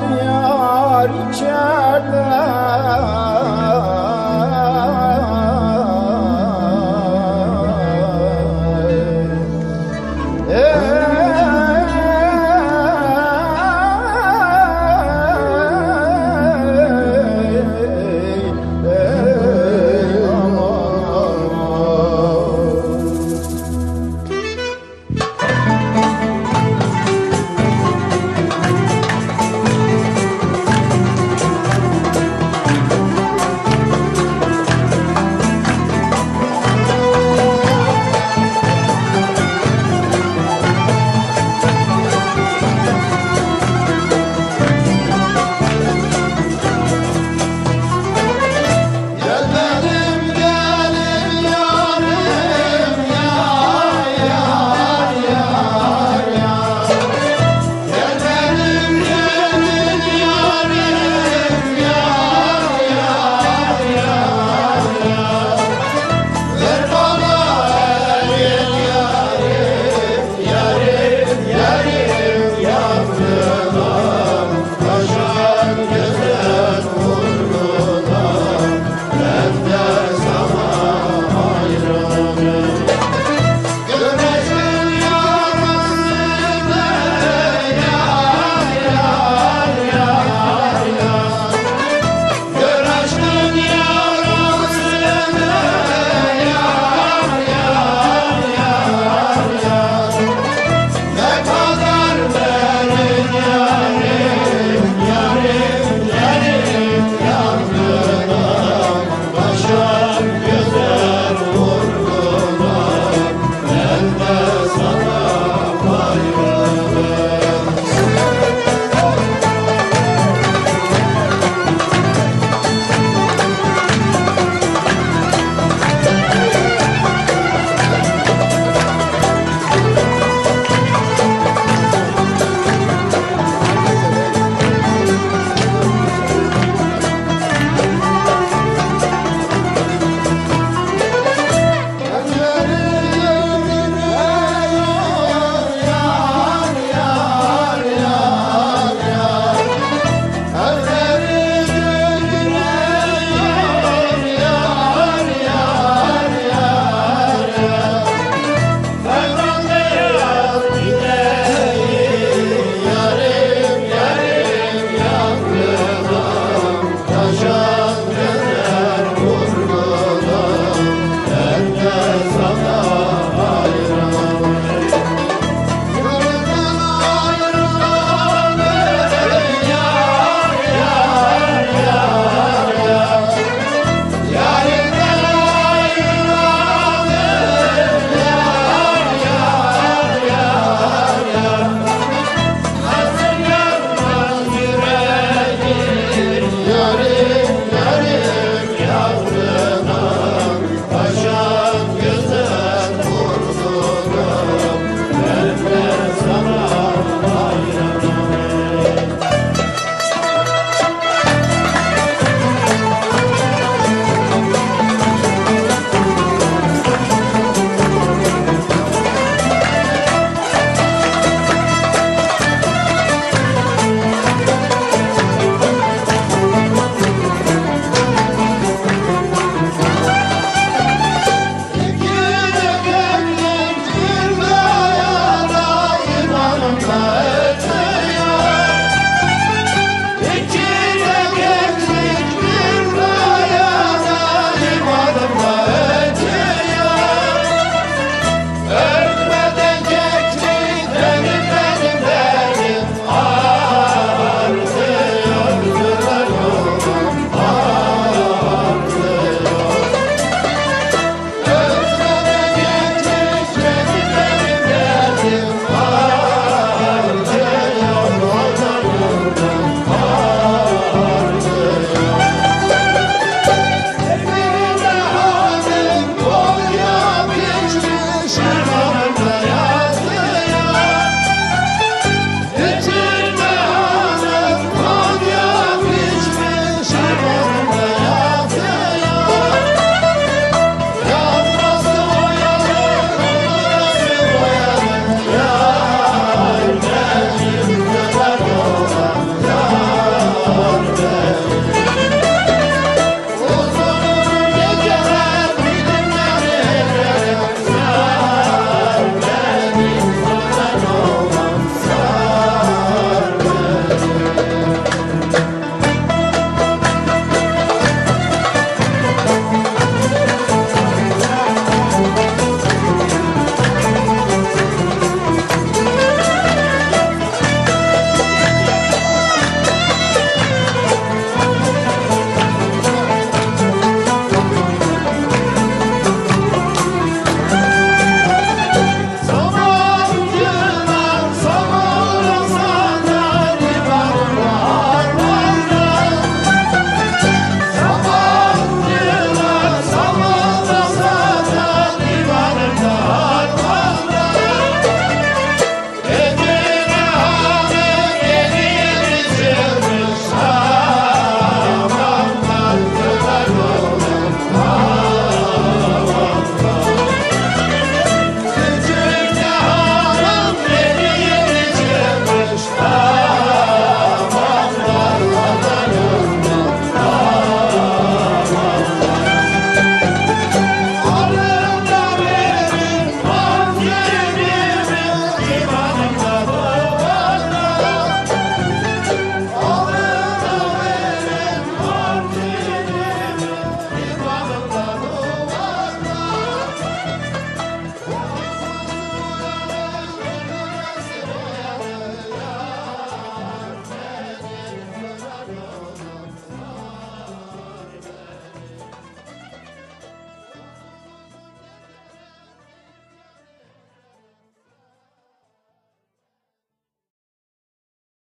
diyar içerler